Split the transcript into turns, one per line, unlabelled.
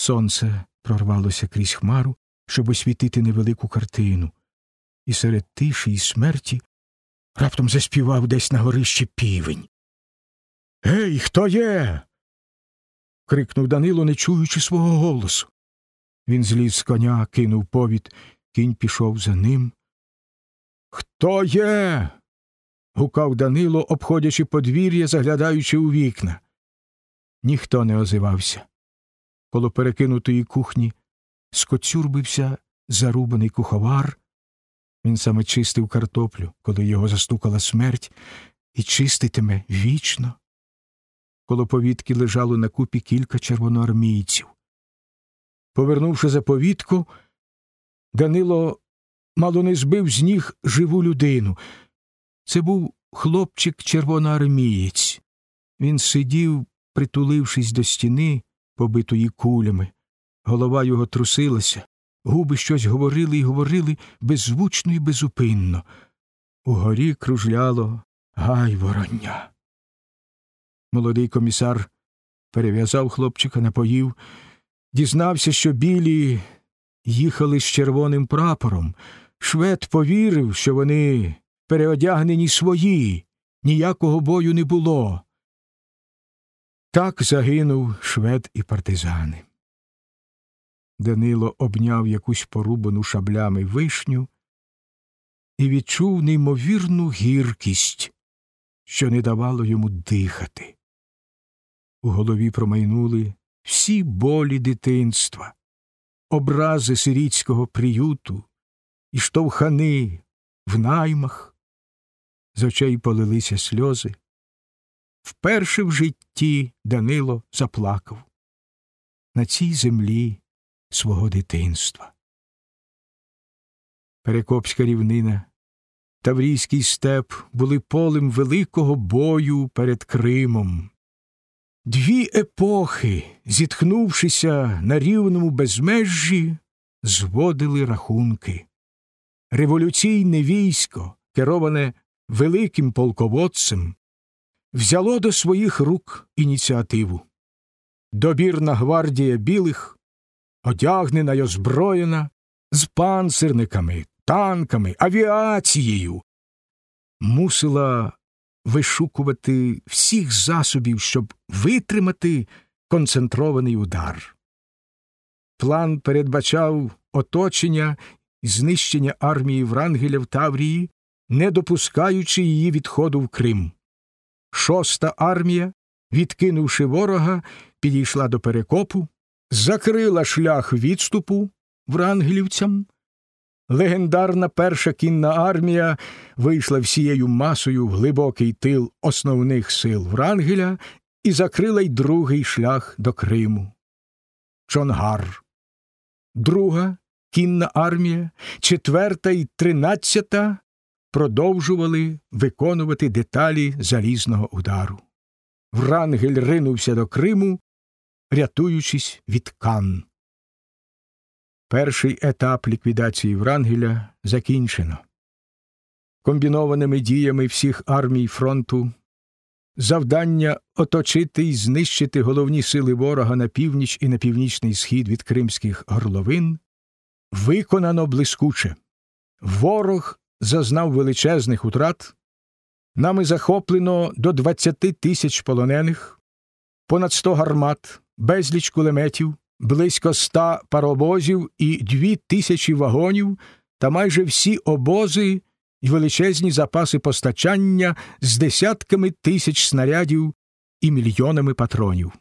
Сонце прорвалося крізь хмару, щоб освітити невелику картину, і серед тиші і смерті раптом заспівав десь на горищі півень. Гей, хто є? крикнув Данило, не чуючи свого голосу. Він зліз з коня, кинув повід, кінь пішов за ним. Хто є? гукав Данило, обходячи подвір'я, заглядаючи у вікна. Ніхто не озивався. Коло перекинутої кухні скоцюрбився зарубаний куховар. Він саме чистив картоплю, коли його застукала смерть, і чиститиме вічно. Коло повітки лежало на купі кілька червоноармійців. Повернувши за повітку, Данило мало не збив з ніг живу людину. Це був хлопчик червоноармієць. Він сидів, притулившись до стіни, побитої кулями. Голова його трусилася, губи щось говорили і говорили беззвучно і безупинно. Угорі кружляло гайвороння. Молодий комісар перев'язав хлопчика, напоїв, дізнався, що білі їхали з червоним прапором. Швед повірив, що вони переодягнені свої, ніякого бою не було. Так загинув швед і партизани. Данило обняв якусь порубану шаблями вишню і відчув неймовірну гіркість, що не давало йому дихати. У голові промайнули всі болі дитинства, образи сирітського приюту і штовхани в наймах. З очей полилися сльози. Вперше в житті Данило заплакав на цій землі свого дитинства. Перекопська рівнина, Таврійський степ були полем великого бою перед Кримом. Дві епохи, зітхнувшися на рівному безмежжі, зводили рахунки. Революційне військо, кероване великим полководцем, взяло до своїх рук ініціативу. Добірна гвардія білих, одягнена й озброєна, з панцирниками, танками, авіацією, мусила вишукувати всіх засобів, щоб витримати концентрований удар. План передбачав оточення і знищення армії Врангеля в Таврії, не допускаючи її відходу в Крим. Шоста армія, відкинувши ворога, підійшла до перекопу, закрила шлях відступу врангелівцям. Легендарна перша кінна армія вийшла всією масою в глибокий тил основних сил Врангеля і закрила й другий шлях до Криму. Чонгар. Друга кінна армія, четверта і тринадцята продовжували виконувати деталі залізного удару. Врангель ринувся до Криму, рятуючись від Кан. Перший етап ліквідації Врангеля закінчено. Комбінованими діями всіх армій фронту завдання оточити і знищити головні сили ворога на північ і на північний схід від кримських горловин виконано блискуче. Ворог зазнав величезних утрат. Нами захоплено до 20 тисяч полонених, понад 100 гармат, безліч кулеметів, близько 100 паровозів і 2 тисячі вагонів та майже всі обози і величезні запаси постачання з десятками тисяч снарядів і мільйонами патронів.